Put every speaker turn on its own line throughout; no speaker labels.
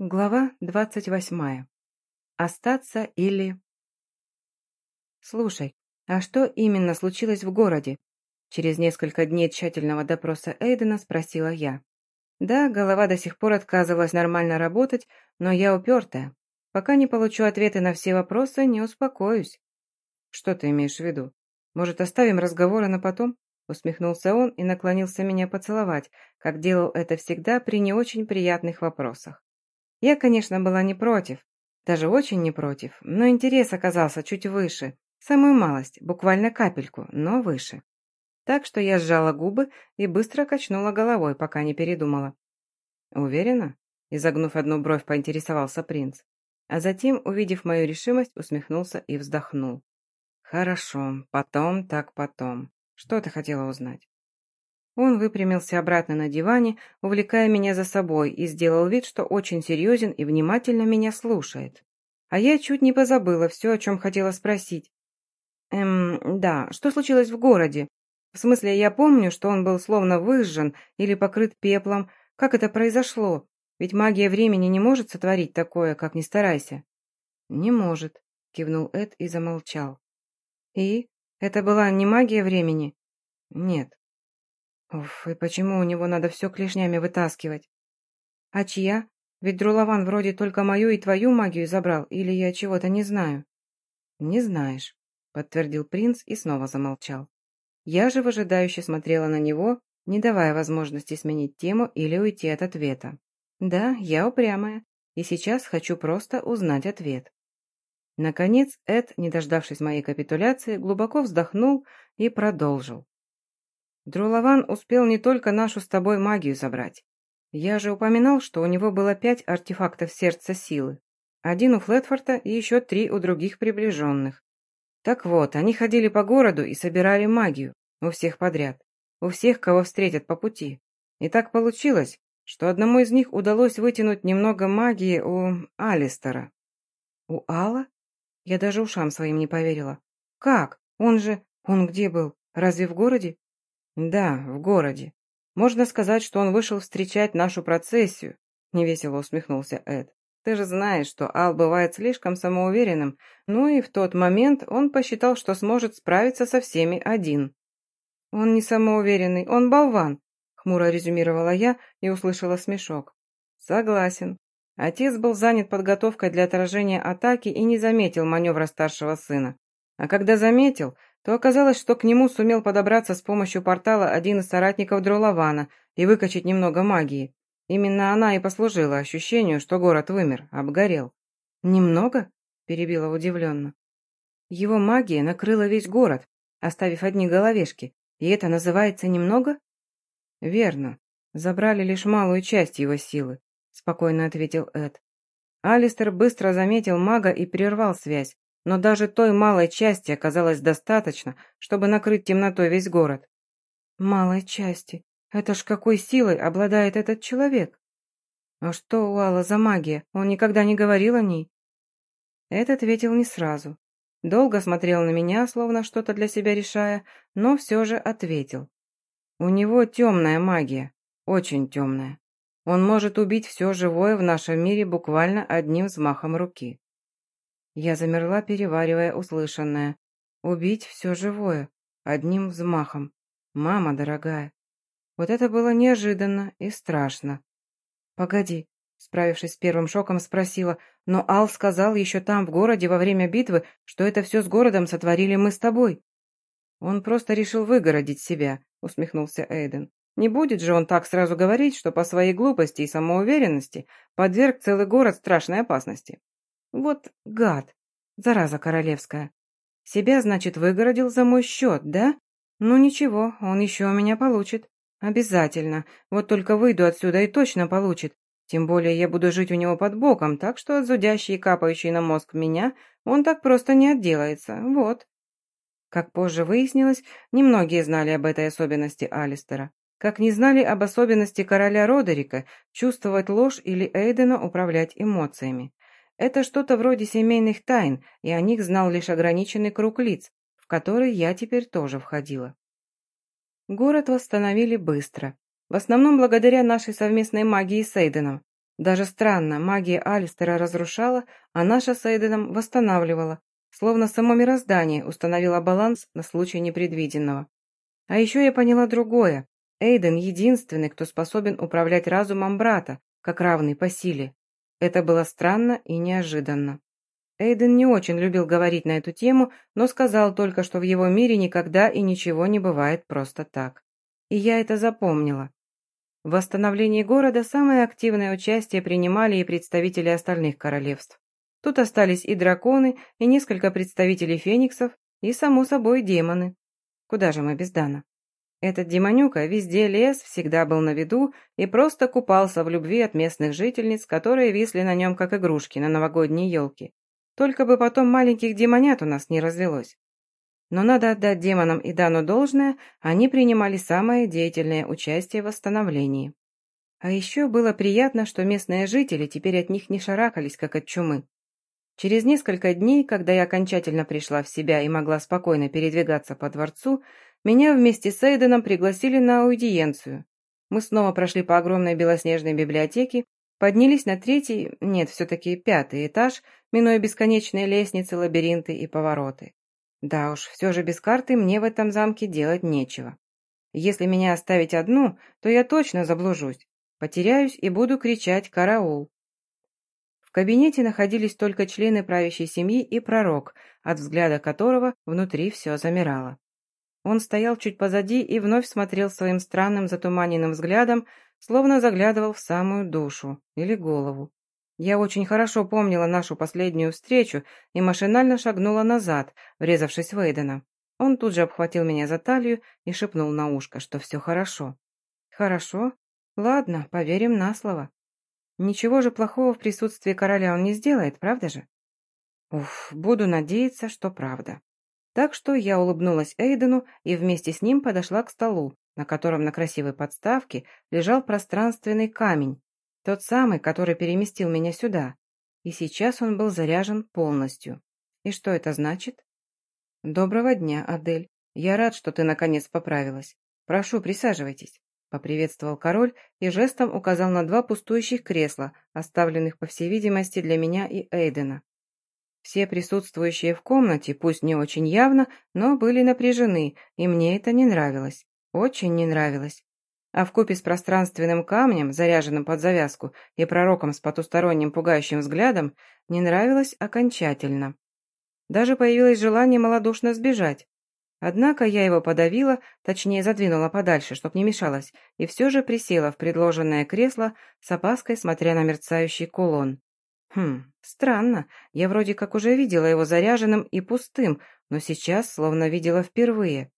Глава двадцать восьмая. Остаться или... Слушай, а что именно случилось в городе? Через несколько дней тщательного допроса Эйдена спросила я. Да, голова до сих пор отказывалась нормально работать, но я упертая. Пока не получу ответы на все вопросы, не успокоюсь. Что ты имеешь в виду? Может, оставим разговоры на потом? Усмехнулся он и наклонился меня поцеловать, как делал это всегда при не очень приятных вопросах. Я, конечно, была не против, даже очень не против, но интерес оказался чуть выше, самую малость, буквально капельку, но выше. Так что я сжала губы и быстро качнула головой, пока не передумала. «Уверена?» – изогнув одну бровь, поинтересовался принц. А затем, увидев мою решимость, усмехнулся и вздохнул. «Хорошо, потом так потом. Что ты хотела узнать?» Он выпрямился обратно на диване, увлекая меня за собой, и сделал вид, что очень серьезен и внимательно меня слушает. А я чуть не позабыла все, о чем хотела спросить. Эм, да, что случилось в городе? В смысле, я помню, что он был словно выжжен или покрыт пеплом. Как это произошло? Ведь магия времени не может сотворить такое, как ни старайся. Не может, кивнул Эд и замолчал. И? Это была не магия времени? Нет. Уф, и почему у него надо все клешнями вытаскивать? А чья? Ведь Друлован вроде только мою и твою магию забрал, или я чего-то не знаю? Не знаешь, подтвердил принц и снова замолчал. Я же выжидающе смотрела на него, не давая возможности сменить тему или уйти от ответа. Да, я упрямая, и сейчас хочу просто узнать ответ. Наконец, Эд, не дождавшись моей капитуляции, глубоко вздохнул и продолжил. Друлован успел не только нашу с тобой магию забрать. Я же упоминал, что у него было пять артефактов сердца силы. Один у Флетфорта и еще три у других приближенных. Так вот, они ходили по городу и собирали магию. У всех подряд. У всех, кого встретят по пути. И так получилось, что одному из них удалось вытянуть немного магии у Алистера. У Алла? Я даже ушам своим не поверила. Как? Он же... Он где был? Разве в городе? «Да, в городе. Можно сказать, что он вышел встречать нашу процессию», — невесело усмехнулся Эд. «Ты же знаешь, что Ал бывает слишком самоуверенным, ну и в тот момент он посчитал, что сможет справиться со всеми один». «Он не самоуверенный, он болван», — хмуро резюмировала я и услышала смешок. «Согласен. Отец был занят подготовкой для отражения атаки и не заметил маневра старшего сына. А когда заметил, то оказалось, что к нему сумел подобраться с помощью портала один из соратников Дролована и выкачать немного магии. Именно она и послужила ощущению, что город вымер, обгорел. «Немного?» – перебила удивленно. «Его магия накрыла весь город, оставив одни головешки, и это называется немного?» «Верно. Забрали лишь малую часть его силы», – спокойно ответил Эд. Алистер быстро заметил мага и прервал связь, но даже той малой части оказалось достаточно, чтобы накрыть темнотой весь город. Малой части? Это ж какой силой обладает этот человек? А что у Алла за магия? Он никогда не говорил о ней? Эд ответил не сразу. Долго смотрел на меня, словно что-то для себя решая, но все же ответил. У него темная магия, очень темная. Он может убить все живое в нашем мире буквально одним взмахом руки. Я замерла, переваривая услышанное. Убить все живое, одним взмахом. Мама дорогая. Вот это было неожиданно и страшно. «Погоди», справившись с первым шоком, спросила, «но Ал сказал еще там, в городе, во время битвы, что это все с городом сотворили мы с тобой». «Он просто решил выгородить себя», — усмехнулся Эйден. «Не будет же он так сразу говорить, что по своей глупости и самоуверенности подверг целый город страшной опасности. Вот гад, зараза королевская. Себя, значит, выгородил за мой счет, да? Ну ничего, он еще у меня получит. Обязательно. Вот только выйду отсюда и точно получит. Тем более я буду жить у него под боком, так что от зудящей и капающей на мозг меня он так просто не отделается. Вот. Как позже выяснилось, немногие знали об этой особенности Алистера. Как не знали об особенности короля Родерика чувствовать ложь или Эйдена управлять эмоциями. Это что-то вроде семейных тайн, и о них знал лишь ограниченный круг лиц, в который я теперь тоже входила. Город восстановили быстро. В основном благодаря нашей совместной магии с Эйденом. Даже странно, магия Алистера разрушала, а наша с Эйденом восстанавливала, словно само мироздание установило баланс на случай непредвиденного. А еще я поняла другое. Эйден единственный, кто способен управлять разумом брата, как равный по силе. Это было странно и неожиданно. Эйден не очень любил говорить на эту тему, но сказал только, что в его мире никогда и ничего не бывает просто так. И я это запомнила. В восстановлении города самое активное участие принимали и представители остальных королевств. Тут остались и драконы, и несколько представителей фениксов, и, само собой, демоны. Куда же мы без Дана? Этот демонюка везде лез, всегда был на виду и просто купался в любви от местных жительниц, которые висли на нем как игрушки на новогодней елке. Только бы потом маленьких демонят у нас не развелось. Но надо отдать демонам и Дану должное, они принимали самое деятельное участие в восстановлении. А еще было приятно, что местные жители теперь от них не шарахались, как от чумы. Через несколько дней, когда я окончательно пришла в себя и могла спокойно передвигаться по дворцу, меня вместе с Эйденом пригласили на аудиенцию. Мы снова прошли по огромной белоснежной библиотеке, поднялись на третий, нет, все-таки пятый этаж, минуя бесконечные лестницы, лабиринты и повороты. Да уж, все же без карты мне в этом замке делать нечего. Если меня оставить одну, то я точно заблужусь, потеряюсь и буду кричать «караул». В кабинете находились только члены правящей семьи и пророк, от взгляда которого внутри все замирало. Он стоял чуть позади и вновь смотрел своим странным затуманенным взглядом, словно заглядывал в самую душу или голову. Я очень хорошо помнила нашу последнюю встречу и машинально шагнула назад, врезавшись в Эйдена. Он тут же обхватил меня за талию и шепнул на ушко, что все хорошо. «Хорошо? Ладно, поверим на слово. Ничего же плохого в присутствии короля он не сделает, правда же?» «Уф, буду надеяться, что правда». Так что я улыбнулась Эйдену и вместе с ним подошла к столу, на котором на красивой подставке лежал пространственный камень, тот самый, который переместил меня сюда. И сейчас он был заряжен полностью. И что это значит? «Доброго дня, Адель. Я рад, что ты наконец поправилась. Прошу, присаживайтесь», — поприветствовал король и жестом указал на два пустующих кресла, оставленных, по всей видимости, для меня и Эйдена. Все присутствующие в комнате, пусть не очень явно, но были напряжены, и мне это не нравилось. Очень не нравилось. А вкупе с пространственным камнем, заряженным под завязку, и пророком с потусторонним пугающим взглядом, не нравилось окончательно. Даже появилось желание малодушно сбежать. Однако я его подавила, точнее задвинула подальше, чтоб не мешалось, и все же присела в предложенное кресло с опаской, смотря на мерцающий кулон. Хм, странно. Я вроде как уже видела его заряженным и пустым, но сейчас словно видела впервые.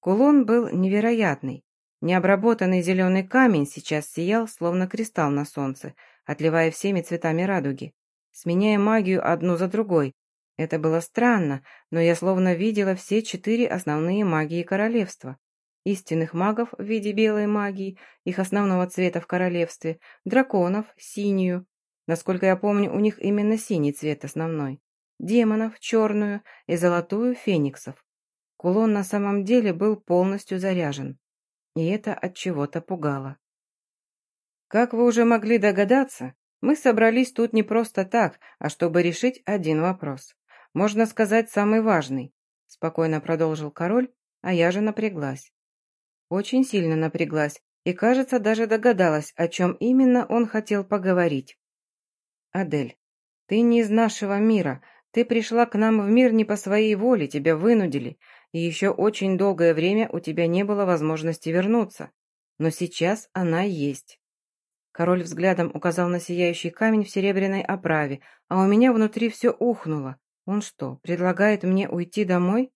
Кулон был невероятный. Необработанный зеленый камень сейчас сиял, словно кристалл на солнце, отливая всеми цветами радуги, сменяя магию одну за другой. Это было странно, но я словно видела все четыре основные магии королевства. Истинных магов в виде белой магии, их основного цвета в королевстве, драконов, синюю, Насколько я помню, у них именно синий цвет основной. Демонов, черную и золотую фениксов. Кулон на самом деле был полностью заряжен. И это от чего-то пугало. Как вы уже могли догадаться, мы собрались тут не просто так, а чтобы решить один вопрос. Можно сказать, самый важный. Спокойно продолжил король, а я же напряглась. Очень сильно напряглась и, кажется, даже догадалась, о чем именно он хотел поговорить. «Адель, ты не из нашего мира. Ты пришла к нам в мир не по своей воле, тебя вынудили, и еще очень долгое время у тебя не было возможности вернуться. Но сейчас она есть». Король взглядом указал на сияющий камень в серебряной оправе, а у меня внутри все ухнуло. Он что, предлагает мне уйти домой?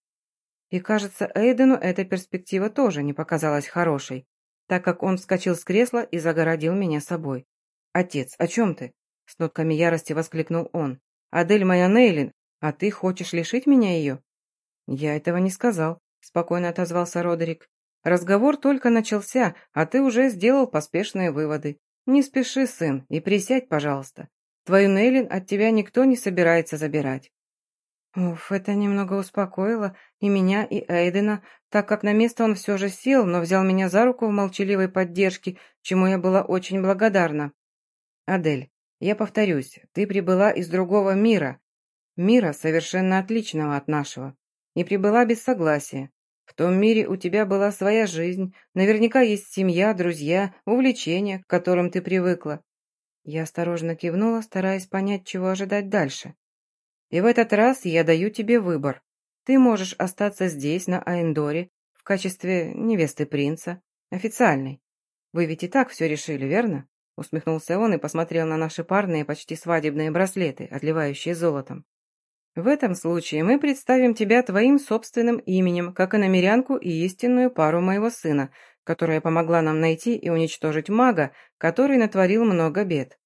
И, кажется, Эйдену эта перспектива тоже не показалась хорошей, так как он вскочил с кресла и загородил меня собой. «Отец, о чем ты?» С нотками ярости воскликнул он. «Адель моя Нейлин, а ты хочешь лишить меня ее?» «Я этого не сказал», — спокойно отозвался Родерик. «Разговор только начался, а ты уже сделал поспешные выводы. Не спеши, сын, и присядь, пожалуйста. Твою Нейлин от тебя никто не собирается забирать». Уф, это немного успокоило и меня, и Эйдена, так как на место он все же сел, но взял меня за руку в молчаливой поддержке, чему я была очень благодарна. Адель, я повторюсь, ты прибыла из другого мира, мира совершенно отличного от нашего, и прибыла без согласия. В том мире у тебя была своя жизнь, наверняка есть семья, друзья, увлечения, к которым ты привыкла. Я осторожно кивнула, стараясь понять, чего ожидать дальше. И в этот раз я даю тебе выбор. Ты можешь остаться здесь, на Аэндоре, в качестве невесты принца, официальной. Вы ведь и так все решили, верно? Усмехнулся он и посмотрел на наши парные, почти свадебные браслеты, отливающие золотом. В этом случае мы представим тебя твоим собственным именем, как и намерянку и истинную пару моего сына, которая помогла нам найти и уничтожить мага, который натворил много бед.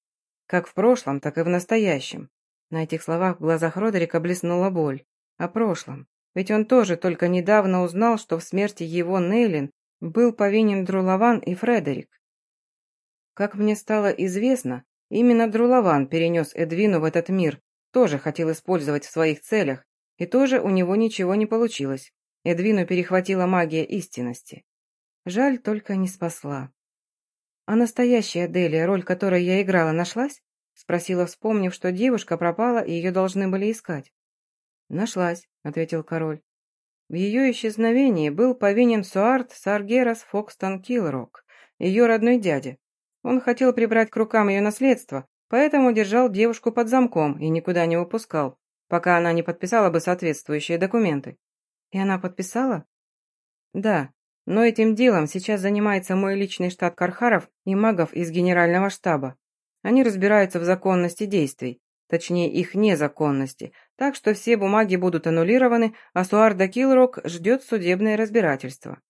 Как в прошлом, так и в настоящем. На этих словах в глазах Родерика блеснула боль. О прошлом. Ведь он тоже только недавно узнал, что в смерти его Нейлин был повинен Друлаван и Фредерик. Как мне стало известно, именно Друлаван перенес Эдвину в этот мир, тоже хотел использовать в своих целях, и тоже у него ничего не получилось. Эдвину перехватила магия истинности. Жаль, только не спасла. «А настоящая Делия, роль которой я играла, нашлась?» — спросила, вспомнив, что девушка пропала, и ее должны были искать. «Нашлась», — ответил король. В ее исчезновении был повинен Суарт Саргерас Фокстон Килрок, ее родной дядя. Он хотел прибрать к рукам ее наследство, поэтому держал девушку под замком и никуда не выпускал, пока она не подписала бы соответствующие документы. И она подписала? Да, но этим делом сейчас занимается мой личный штат Кархаров и магов из генерального штаба. Они разбираются в законности действий, точнее их незаконности, так что все бумаги будут аннулированы, а Суарда Килрок ждет судебное разбирательство.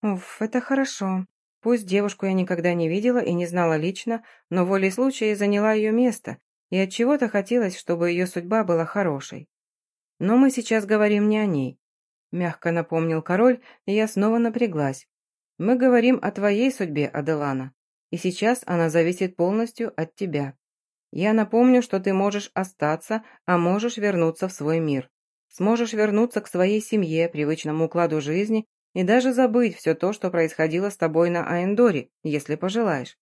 Уф, это хорошо. Пусть девушку я никогда не видела и не знала лично, но волей случая заняла ее место, и от чего то хотелось, чтобы ее судьба была хорошей. Но мы сейчас говорим не о ней. Мягко напомнил король, и я снова напряглась. Мы говорим о твоей судьбе, Аделана, и сейчас она зависит полностью от тебя. Я напомню, что ты можешь остаться, а можешь вернуться в свой мир. Сможешь вернуться к своей семье, привычному укладу жизни и даже забыть все то, что происходило с тобой на Аэндоре, если пожелаешь.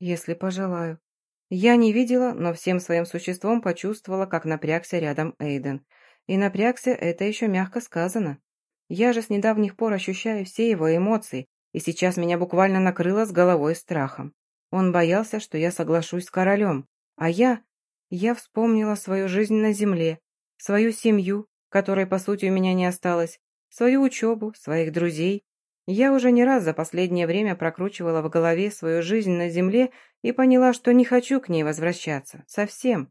Если пожелаю. Я не видела, но всем своим существом почувствовала, как напрягся рядом Эйден. И напрягся это еще мягко сказано. Я же с недавних пор ощущаю все его эмоции, и сейчас меня буквально накрыло с головой страхом. Он боялся, что я соглашусь с королем, а я... Я вспомнила свою жизнь на земле, свою семью, которой, по сути, у меня не осталось, свою учебу, своих друзей. Я уже не раз за последнее время прокручивала в голове свою жизнь на земле и поняла, что не хочу к ней возвращаться. Совсем.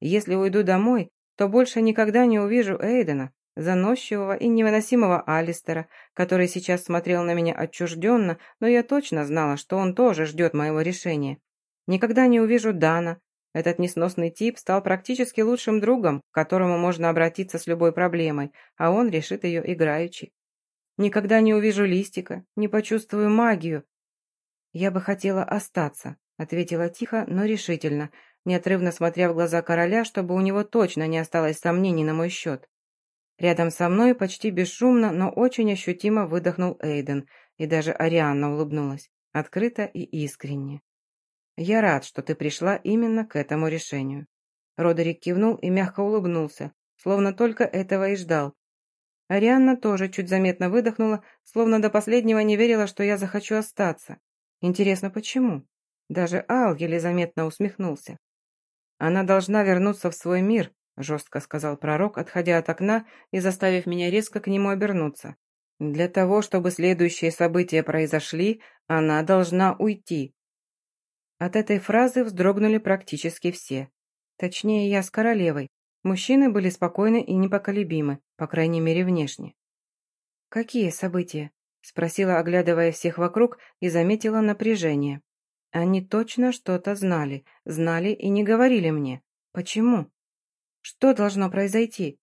Если уйду домой, то больше никогда не увижу Эйдена, заносчивого и невыносимого Алистера, который сейчас смотрел на меня отчужденно, но я точно знала, что он тоже ждет моего решения. Никогда не увижу Дана, этот несносный тип стал практически лучшим другом, к которому можно обратиться с любой проблемой, а он решит ее играючи. Никогда не увижу листика, не почувствую магию. Я бы хотела остаться, ответила тихо, но решительно, неотрывно смотря в глаза короля, чтобы у него точно не осталось сомнений на мой счет. Рядом со мной почти бесшумно, но очень ощутимо выдохнул Эйден, и даже Арианна улыбнулась, открыто и искренне. «Я рад, что ты пришла именно к этому решению». Родерик кивнул и мягко улыбнулся, словно только этого и ждал. Арианна тоже чуть заметно выдохнула, словно до последнего не верила, что я захочу остаться. Интересно, почему? Даже Ал еле заметно усмехнулся. «Она должна вернуться в свой мир», — жестко сказал пророк, отходя от окна и заставив меня резко к нему обернуться. «Для того, чтобы следующие события произошли, она должна уйти. От этой фразы вздрогнули практически все. Точнее, я с королевой. Мужчины были спокойны и непоколебимы, по крайней мере, внешне. «Какие события?» — спросила, оглядывая всех вокруг, и заметила напряжение. Они точно что-то знали, знали и не говорили мне. Почему? Что должно произойти?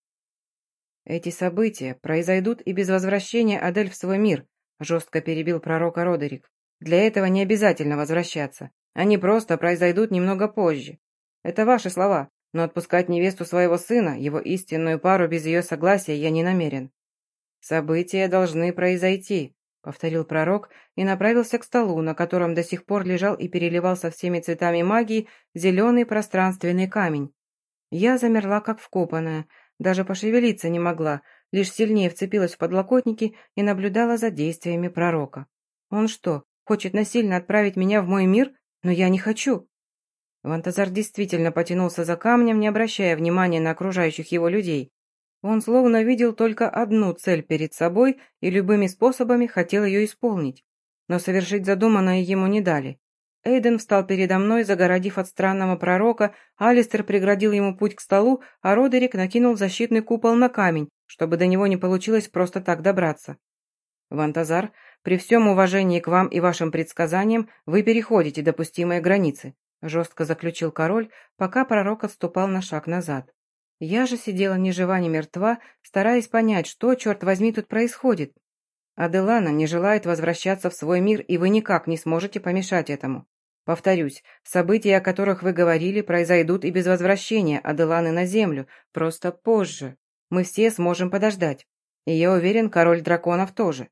Эти события произойдут и без возвращения Адель в свой мир, жестко перебил пророка Родерик. Для этого не обязательно возвращаться. Они просто произойдут немного позже. Это ваши слова, но отпускать невесту своего сына, его истинную пару без ее согласия я не намерен. События должны произойти, повторил пророк и направился к столу, на котором до сих пор лежал и переливался всеми цветами магии зеленый пространственный камень. Я замерла, как вкопанная, даже пошевелиться не могла, лишь сильнее вцепилась в подлокотники и наблюдала за действиями пророка. Он что, хочет насильно отправить меня в мой мир? Но я не хочу. Вантазар действительно потянулся за камнем, не обращая внимания на окружающих его людей. Он словно видел только одну цель перед собой и любыми способами хотел ее исполнить. Но совершить задуманное ему не дали. Эйден встал передо мной, загородив от странного пророка, Алистер преградил ему путь к столу, а Родерик накинул защитный купол на камень, чтобы до него не получилось просто так добраться. «Вантазар, при всем уважении к вам и вашим предсказаниям вы переходите допустимые границы», жестко заключил король, пока пророк отступал на шаг назад. Я же сидела ни жива, ни мертва, стараясь понять, что, черт возьми, тут происходит. Аделана не желает возвращаться в свой мир, и вы никак не сможете помешать этому. Повторюсь, события, о которых вы говорили, произойдут и без возвращения Аделаны на Землю, просто позже. Мы все сможем подождать. И я уверен, король драконов тоже.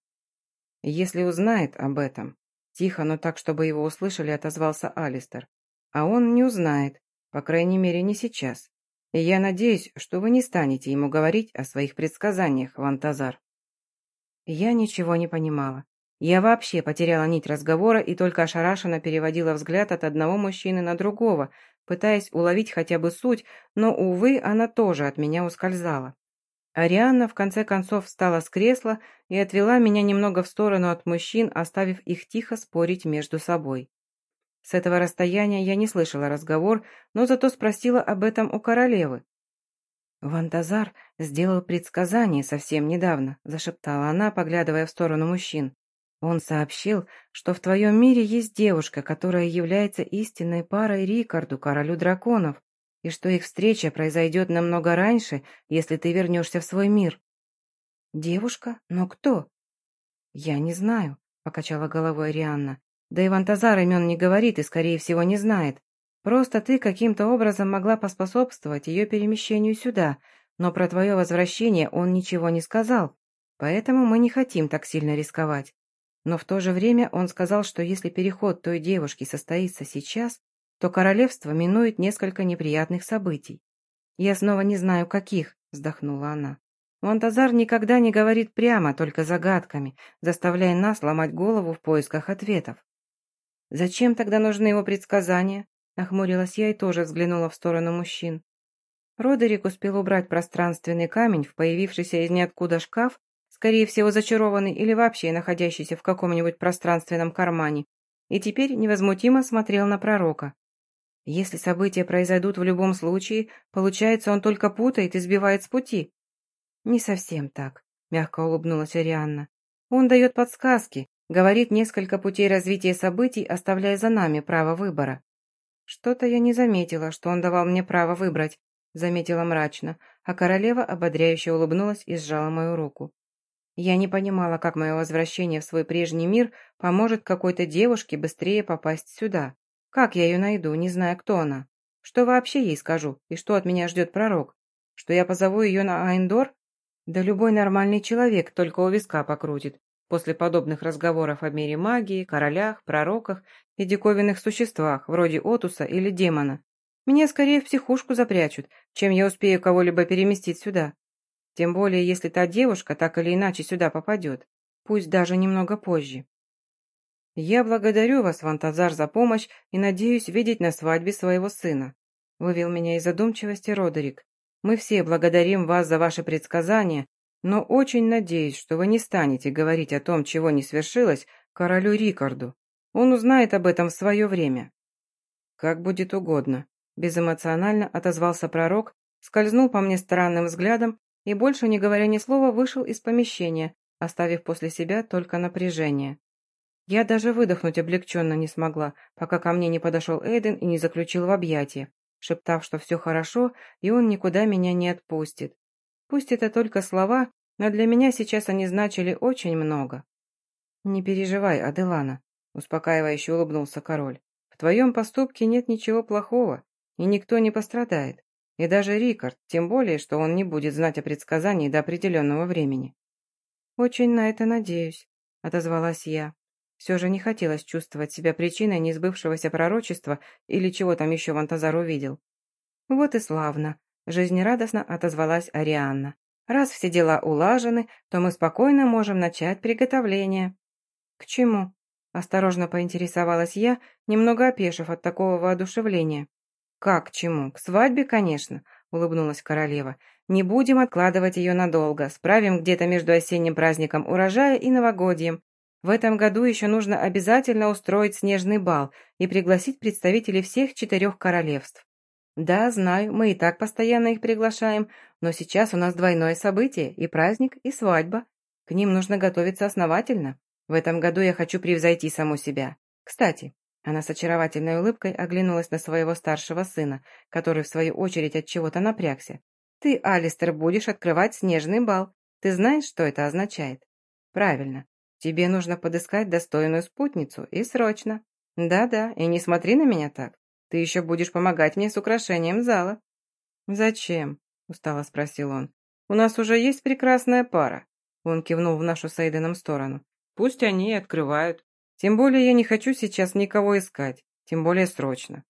Если узнает об этом. Тихо, но так, чтобы его услышали, отозвался Алистер. А он не узнает, по крайней мере, не сейчас. И я надеюсь, что вы не станете ему говорить о своих предсказаниях, Вантазар. Я ничего не понимала. Я вообще потеряла нить разговора и только ошарашенно переводила взгляд от одного мужчины на другого, пытаясь уловить хотя бы суть, но, увы, она тоже от меня ускользала. Арианна в конце концов встала с кресла и отвела меня немного в сторону от мужчин, оставив их тихо спорить между собой. С этого расстояния я не слышала разговор, но зато спросила об этом у королевы. «Вантазар сделал предсказание совсем недавно», — зашептала она, поглядывая в сторону мужчин. «Он сообщил, что в твоем мире есть девушка, которая является истинной парой Рикарду, королю драконов, и что их встреча произойдет намного раньше, если ты вернешься в свой мир». «Девушка? Но кто?» «Я не знаю», — покачала головой Арианна. Да и Вантазар имен не говорит и, скорее всего, не знает. Просто ты каким-то образом могла поспособствовать ее перемещению сюда, но про твое возвращение он ничего не сказал, поэтому мы не хотим так сильно рисковать. Но в то же время он сказал, что если переход той девушки состоится сейчас, то королевство минует несколько неприятных событий. «Я снова не знаю, каких», — вздохнула она. Монтазар никогда не говорит прямо, только загадками, заставляя нас ломать голову в поисках ответов. «Зачем тогда нужны его предсказания?» Нахмурилась я и тоже взглянула в сторону мужчин. Родерик успел убрать пространственный камень в появившийся из ниоткуда шкаф, скорее всего зачарованный или вообще находящийся в каком-нибудь пространственном кармане, и теперь невозмутимо смотрел на пророка. Если события произойдут в любом случае, получается, он только путает и сбивает с пути. Не совсем так, мягко улыбнулась Арианна. Он дает подсказки, Говорит несколько путей развития событий, оставляя за нами право выбора. Что-то я не заметила, что он давал мне право выбрать, заметила мрачно, а королева ободряюще улыбнулась и сжала мою руку. Я не понимала, как мое возвращение в свой прежний мир поможет какой-то девушке быстрее попасть сюда. Как я ее найду, не зная, кто она? Что вообще ей скажу? И что от меня ждет пророк? Что я позову ее на Айндор? Да любой нормальный человек только у виска покрутит, после подобных разговоров о мире магии, королях, пророках и диковинных существах, вроде Отуса или демона. Меня скорее в психушку запрячут, чем я успею кого-либо переместить сюда. Тем более, если та девушка так или иначе сюда попадет, пусть даже немного позже. «Я благодарю вас, Вантазар, за помощь и надеюсь видеть на свадьбе своего сына», вывел меня из задумчивости Родерик. «Мы все благодарим вас за ваши предсказания но очень надеюсь, что вы не станете говорить о том, чего не свершилось, королю Рикарду. Он узнает об этом в свое время». «Как будет угодно», — безэмоционально отозвался пророк, скользнул по мне странным взглядом и, больше не говоря ни слова, вышел из помещения, оставив после себя только напряжение. Я даже выдохнуть облегченно не смогла, пока ко мне не подошел Эйден и не заключил в объятия, шептав, что все хорошо, и он никуда меня не отпустит. Пусть это только слова, но для меня сейчас они значили очень много. «Не переживай, Аделана», — успокаивающе улыбнулся король. «В твоем поступке нет ничего плохого, и никто не пострадает. И даже Рикард, тем более, что он не будет знать о предсказании до определенного времени». «Очень на это надеюсь», отозвалась я. Все же не хотелось чувствовать себя причиной несбывшегося пророчества или чего там еще Вантазар увидел. Вот и славно, жизнерадостно отозвалась Арианна. Раз все дела улажены, то мы спокойно можем начать приготовление. К чему? Осторожно поинтересовалась я, немного опешив от такого воодушевления. «Как к чему? К свадьбе, конечно», — улыбнулась королева. «Не будем откладывать ее надолго. Справим где-то между осенним праздником урожая и новогодием. В этом году еще нужно обязательно устроить снежный бал и пригласить представителей всех четырех королевств. Да, знаю, мы и так постоянно их приглашаем, но сейчас у нас двойное событие, и праздник, и свадьба. К ним нужно готовиться основательно. В этом году я хочу превзойти саму себя. Кстати, она с очаровательной улыбкой оглянулась на своего старшего сына, который в свою очередь от чего-то напрягся. Ты, Алистер, будешь открывать снежный бал. Ты знаешь, что это означает? Правильно. Тебе нужно подыскать достойную спутницу, и срочно. Да-да, и не смотри на меня так. Ты еще будешь помогать мне с украшением зала. Зачем? Устало спросил он. У нас уже есть прекрасная пара. Он кивнул в нашу с Эйденом сторону. Пусть они и открывают. Тем более я не хочу сейчас никого искать, тем более срочно.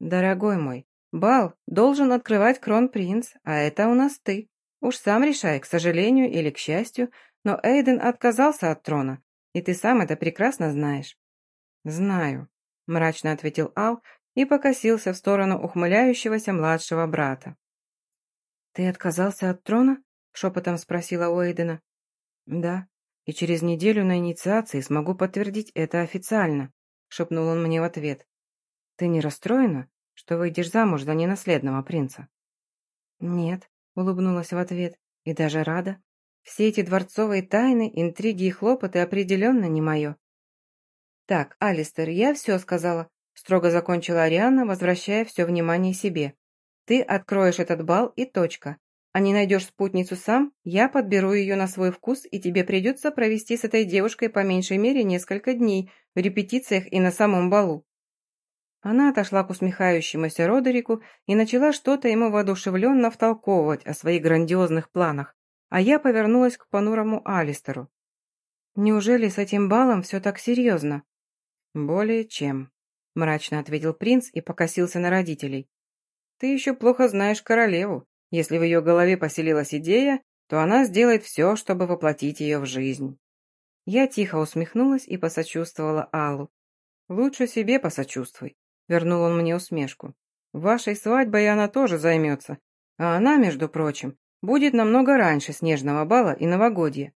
Дорогой мой, бал должен открывать кронпринц, а это у нас ты. Уж сам решай, к сожалению или к счастью, но Эйден отказался от трона, и ты сам это прекрасно знаешь. Знаю, мрачно ответил Ал и покосился в сторону ухмыляющегося младшего брата. «Ты отказался от трона?» — шепотом спросила Уэйдена. «Да, и через неделю на инициации смогу подтвердить это официально», — шепнул он мне в ответ. «Ты не расстроена, что выйдешь замуж за ненаследного принца?» «Нет», — улыбнулась в ответ, — «и даже рада. Все эти дворцовые тайны, интриги и хлопоты определенно не мое». «Так, Алистер, я все сказала», — строго закончила Ариана, возвращая все внимание себе. «Ты откроешь этот бал и точка. А не найдешь спутницу сам, я подберу ее на свой вкус, и тебе придется провести с этой девушкой по меньшей мере несколько дней в репетициях и на самом балу». Она отошла к усмехающемуся Родерику и начала что-то ему воодушевленно втолковывать о своих грандиозных планах, а я повернулась к понурому Алистеру. «Неужели с этим балом все так серьезно?» «Более чем», — мрачно ответил принц и покосился на родителей. «Ты еще плохо знаешь королеву. Если в ее голове поселилась идея, то она сделает все, чтобы воплотить ее в жизнь. Я тихо усмехнулась и посочувствовала Аллу. «Лучше себе посочувствуй», — вернул он мне усмешку. «Вашей свадьбой она тоже займется, а она, между прочим, будет намного раньше снежного бала и новогодья».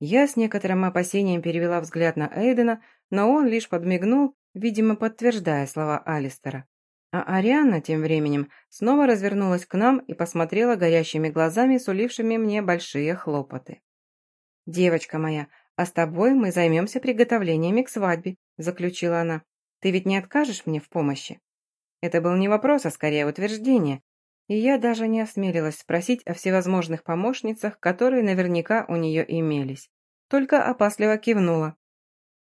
Я с некоторым опасением перевела взгляд на Эйдена, но он лишь подмигнул, видимо, подтверждая слова Алистера. А Арианна тем временем снова развернулась к нам и посмотрела горящими глазами, сулившими мне большие хлопоты. «Девочка моя, а с тобой мы займемся приготовлениями к свадьбе», заключила она. «Ты ведь не откажешь мне в помощи?» Это был не вопрос, а скорее утверждение, и я даже не осмелилась спросить о всевозможных помощницах, которые наверняка у нее имелись. Только опасливо кивнула.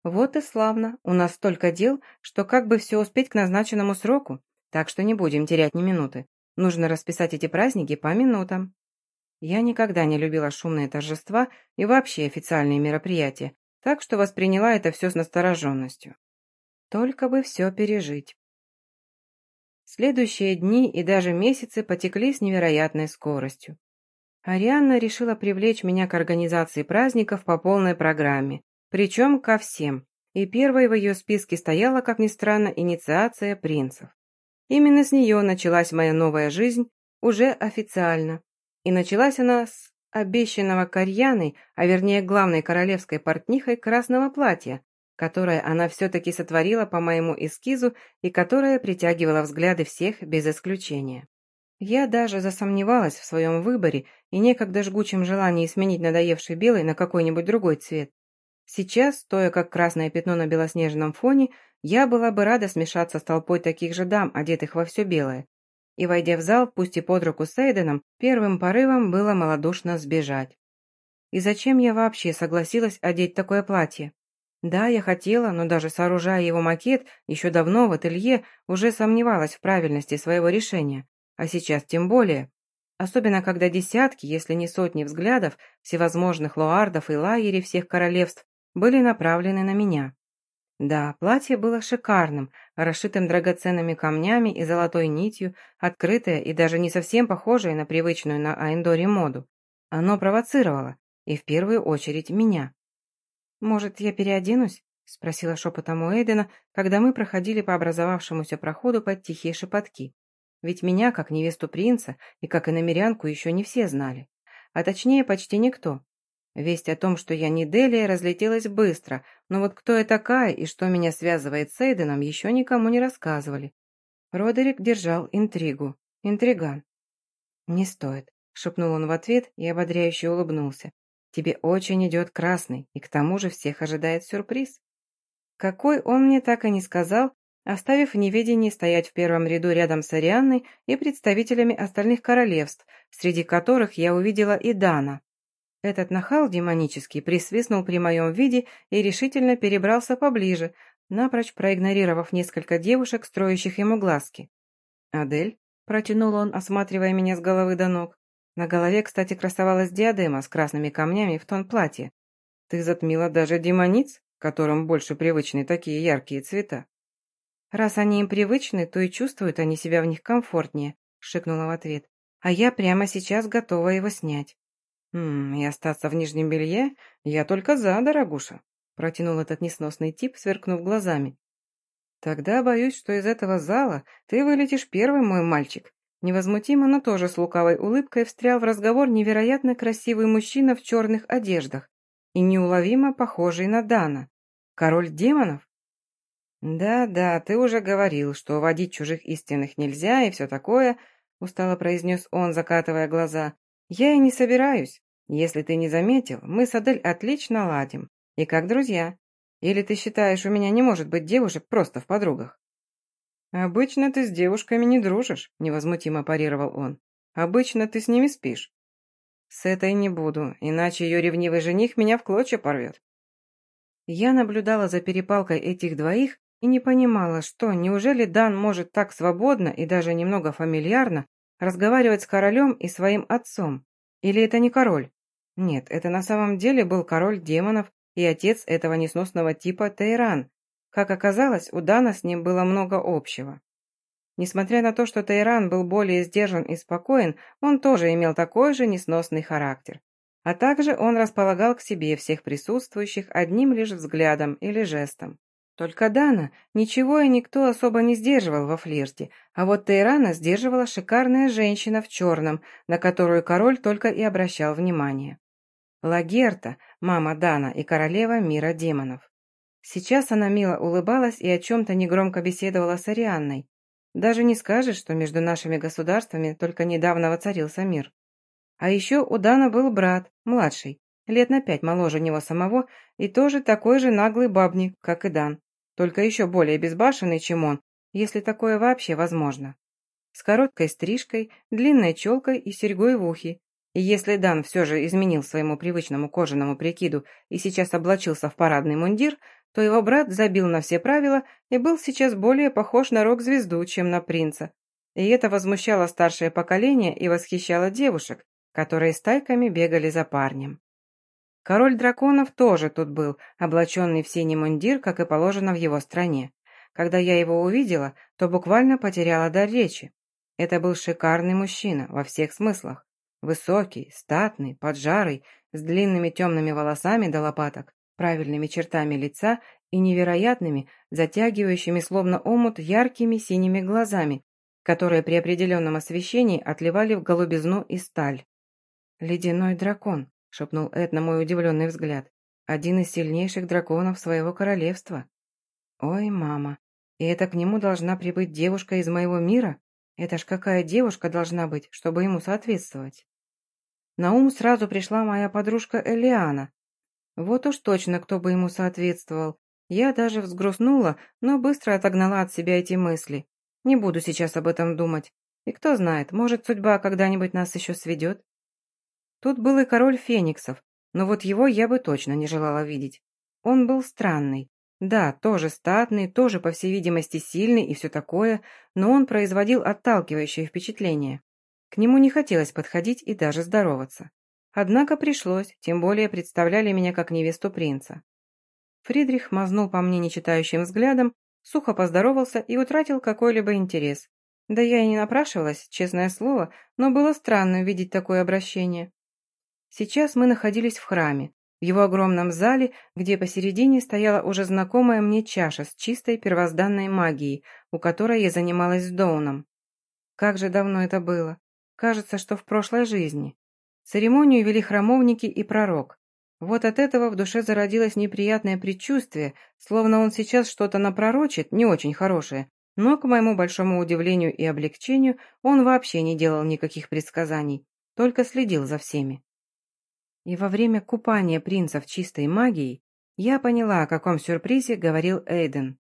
«Вот и славно, у нас столько дел, что как бы все успеть к назначенному сроку. Так что не будем терять ни минуты. Нужно расписать эти праздники по минутам. Я никогда не любила шумные торжества и вообще официальные мероприятия, так что восприняла это все с настороженностью. Только бы все пережить. Следующие дни и даже месяцы потекли с невероятной скоростью. Арианна решила привлечь меня к организации праздников по полной программе, причем ко всем, и первой в ее списке стояла, как ни странно, инициация принцев. Именно с нее началась моя новая жизнь, уже официально. И началась она с обещанного Карьяной, а вернее главной королевской портнихой красного платья, которое она все-таки сотворила по моему эскизу и которое притягивало взгляды всех без исключения. Я даже засомневалась в своем выборе и некогда жгучем желании сменить надоевший белый на какой-нибудь другой цвет. Сейчас, стоя как красное пятно на белоснежном фоне, я была бы рада смешаться с толпой таких же дам, одетых во все белое. И, войдя в зал, пусть и под руку с Эйденом, первым порывом было малодушно сбежать. И зачем я вообще согласилась одеть такое платье? Да, я хотела, но даже сооружая его макет, еще давно в ателье уже сомневалась в правильности своего решения. А сейчас тем более. Особенно, когда десятки, если не сотни взглядов, всевозможных лоардов и лаерей всех королевств были направлены на меня. Да, платье было шикарным, расшитым драгоценными камнями и золотой нитью, открытое и даже не совсем похожее на привычную на Айндоре моду. Оно провоцировало, и в первую очередь меня. «Может, я переоденусь?» — спросила шепотом у Эйдена, когда мы проходили по образовавшемуся проходу под тихие шепотки. Ведь меня, как невесту принца и как иномерянку, еще не все знали. А точнее, почти никто. Весть о том, что я не Делия, разлетелась быстро, но вот кто я такая и что меня связывает с Эйденом, еще никому не рассказывали. Родерик держал интригу. Интриган. «Не стоит», — шепнул он в ответ и ободряюще улыбнулся. «Тебе очень идет красный, и к тому же всех ожидает сюрприз». Какой он мне так и не сказал, оставив в неведении стоять в первом ряду рядом с Арианной и представителями остальных королевств, среди которых я увидела и Дана, этот нахал демонический присвистнул при моем виде и решительно перебрался поближе, напрочь проигнорировав несколько девушек, строящих ему глазки. «Адель?» – протянул он, осматривая меня с головы до ног. На голове, кстати, красовалась диадема с красными камнями в тон платья. «Ты затмила даже демониц, которым больше привычны такие яркие цвета». «Раз они им привычны, то и чувствуют они себя в них комфортнее», – шикнула в ответ. «А я прямо сейчас готова его снять». «Хм, и остаться в нижнем белье? Я только за, дорогуша», — протянул этот несносный тип, сверкнув глазами. «Тогда боюсь, что из этого зала ты вылетишь первым, мой мальчик». Невозмутимо, но тоже с лукавой улыбкой встрял в разговор невероятно красивый мужчина в черных одеждах и неуловимо похожий на Дана. Король демонов? «Да-да, ты уже говорил, что водить чужих истинных нельзя и все такое», — устало произнес он, закатывая глаза. «Я и не собираюсь. Если ты не заметил, мы с Адель отлично ладим. И как друзья. Или ты считаешь, у меня не может быть девушек просто в подругах?» «Обычно ты с девушками не дружишь», — невозмутимо парировал он. «Обычно ты с ними спишь». «С этой не буду, иначе ее ревнивый жених меня в клочья порвет». Я наблюдала за перепалкой этих двоих и не понимала, что, неужели Дан может так свободно и даже немного фамильярно разговаривать с королем и своим отцом. Или это не король? Нет, это на самом деле был король демонов и отец этого несносного типа Тейран. Как оказалось, у Дана с ним было много общего. Несмотря на то, что Тейран был более сдержан и спокоен, он тоже имел такой же несносный характер. А также он располагал к себе всех присутствующих одним лишь взглядом или жестом. Только Дана ничего и никто особо не сдерживал во флирте, а вот Тейрана сдерживала шикарная женщина в черном, на которую король только и обращал внимание. Лагерта, мама Дана и королева мира демонов. Сейчас она мило улыбалась и о чем-то негромко беседовала с Арианной. Даже не скажешь, что между нашими государствами только недавно воцарился мир. А еще у Дана был брат, младший, лет на пять моложе него самого, и тоже такой же наглый бабник, как и Дан только еще более безбашенный, чем он, если такое вообще возможно. С короткой стрижкой, длинной челкой и серьгой в ухе. И если Дан все же изменил своему привычному кожаному прикиду и сейчас облачился в парадный мундир, то его брат забил на все правила и был сейчас более похож на рок-звезду, чем на принца. И это возмущало старшее поколение и восхищало девушек, которые стайками бегали за парнем. Король драконов тоже тут был, облаченный в синий мундир, как и положено в его стране. Когда я его увидела, то буквально потеряла дар речи. Это был шикарный мужчина во всех смыслах. Высокий, статный, поджарый, с длинными темными волосами до лопаток, правильными чертами лица и невероятными, затягивающими словно омут яркими синими глазами, которые при определенном освещении отливали в голубизну и сталь. «Ледяной дракон», — шепнул Эд на мой удивленный взгляд. «Один из сильнейших драконов своего королевства». «Ой, мама, и это к нему должна прибыть девушка из моего мира? Это ж какая девушка должна быть, чтобы ему соответствовать?» На ум сразу пришла моя подружка Элиана. Вот уж точно, кто бы ему соответствовал. Я даже взгрустнула, но быстро отогнала от себя эти мысли. Не буду сейчас об этом думать. И кто знает, может, судьба когда-нибудь нас еще сведет. Тут был и король фениксов, но вот его я бы точно не желала видеть. Он был странный. Да, тоже статный, тоже, по всей видимости, сильный и все такое, но он производил отталкивающее впечатление. К нему не хотелось подходить и даже здороваться. Однако пришлось, тем более представляли меня как невесту принца. Фридрих мазнул по мне нечитающим взглядом, сухо поздоровался и утратил какой-либо интерес. Да я и не напрашивалась, честное слово, но было странно видеть такое обращение. Сейчас мы находились в храме, в его огромном зале, где посередине стояла уже знакомая мне чаша с чистой первозданной магией, у которой я занималась с Доуном. Как же давно это было. Кажется, что в прошлой жизни. Церемонию вели храмовники и пророк. Вот от этого в душе зародилось неприятное предчувствие, словно он сейчас что-то напророчит, не очень хорошее, но, к моему большому удивлению и облегчению, он вообще не делал никаких предсказаний, только следил за всеми. И во время купания принца в чистой магии я поняла, о каком сюрпризе говорил Эйден.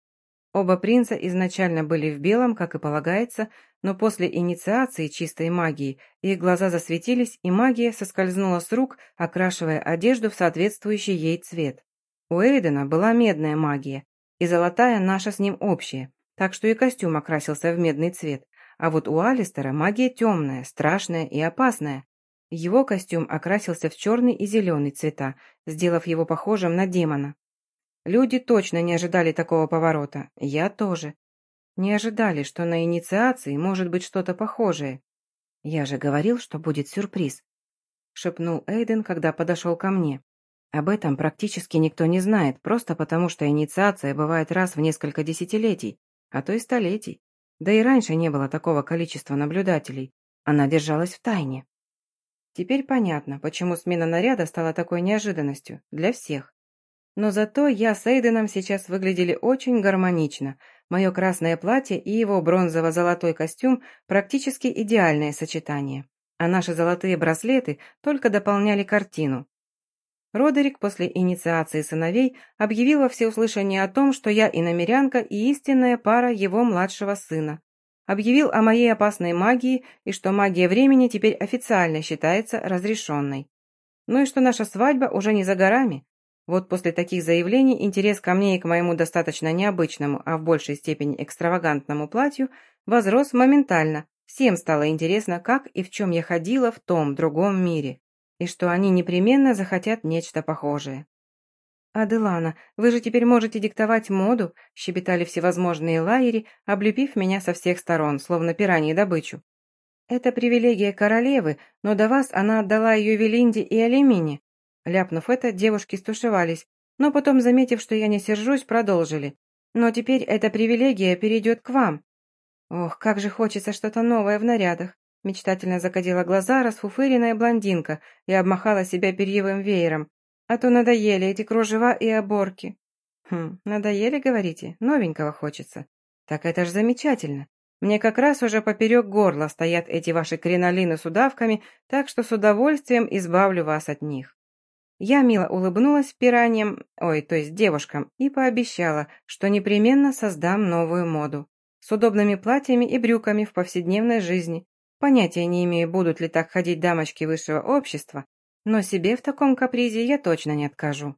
Оба принца изначально были в белом, как и полагается, но после инициации чистой магии их глаза засветились, и магия соскользнула с рук, окрашивая одежду в соответствующий ей цвет. У Эйдена была медная магия, и золотая наша с ним общая, так что и костюм окрасился в медный цвет, а вот у Алистера магия темная, страшная и опасная, его костюм окрасился в черный и зеленый цвета, сделав его похожим на демона. Люди точно не ожидали такого поворота, я тоже. Не ожидали, что на инициации может быть что-то похожее. Я же говорил, что будет сюрприз. Шепнул Эйден, когда подошел ко мне. Об этом практически никто не знает, просто потому что инициация бывает раз в несколько десятилетий, а то и столетий. Да и раньше не было такого количества наблюдателей. Она держалась в тайне. Теперь понятно, почему смена наряда стала такой неожиданностью для всех. Но зато я с Эйденом сейчас выглядели очень гармонично. Мое красное платье и его бронзово-золотой костюм – практически идеальное сочетание. А наши золотые браслеты только дополняли картину. Родерик после инициации сыновей объявил во всеуслышание о том, что я иномерянка и истинная пара его младшего сына объявил о моей опасной магии и что магия времени теперь официально считается разрешенной. Ну и что наша свадьба уже не за горами. Вот после таких заявлений интерес ко мне и к моему достаточно необычному, а в большей степени экстравагантному платью возрос моментально. Всем стало интересно, как и в чем я ходила в том другом мире, и что они непременно захотят нечто похожее. «Аделана, вы же теперь можете диктовать моду», — щебетали всевозможные лайери, облепив меня со всех сторон, словно пираньи добычу. «Это привилегия королевы, но до вас она отдала ее Велинде и Алимине». Ляпнув это, девушки стушевались, но потом, заметив, что я не сержусь, продолжили. «Но теперь эта привилегия перейдет к вам». «Ох, как же хочется что-то новое в нарядах!» Мечтательно закатила глаза расфуфыренная блондинка и обмахала себя перьевым веером. А то надоели эти кружева и оборки. Хм, надоели, говорите? Новенького хочется. Так это ж замечательно. Мне как раз уже поперек горла стоят эти ваши кринолины с удавками, так что с удовольствием избавлю вас от них. Я мило улыбнулась пираньям, ой, то есть девушкам, и пообещала, что непременно создам новую моду. С удобными платьями и брюками в повседневной жизни. Понятия не имею, будут ли так ходить дамочки высшего общества, но себе в таком капризе я точно не откажу.